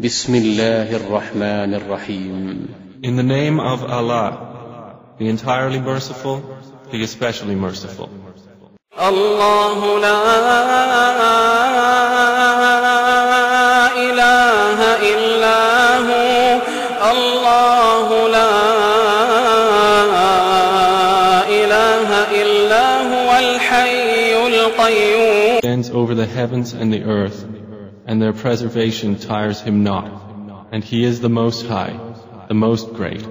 بسم الله الرحمن الرحيم In the name of Allah, the entirely merciful, the especially merciful. الله لا إله إلا هو الله لا إله إلا هو الحي القيوم Stands over the heavens and the earth, and their preservation tires him not. And he is the Most High, the Most Great.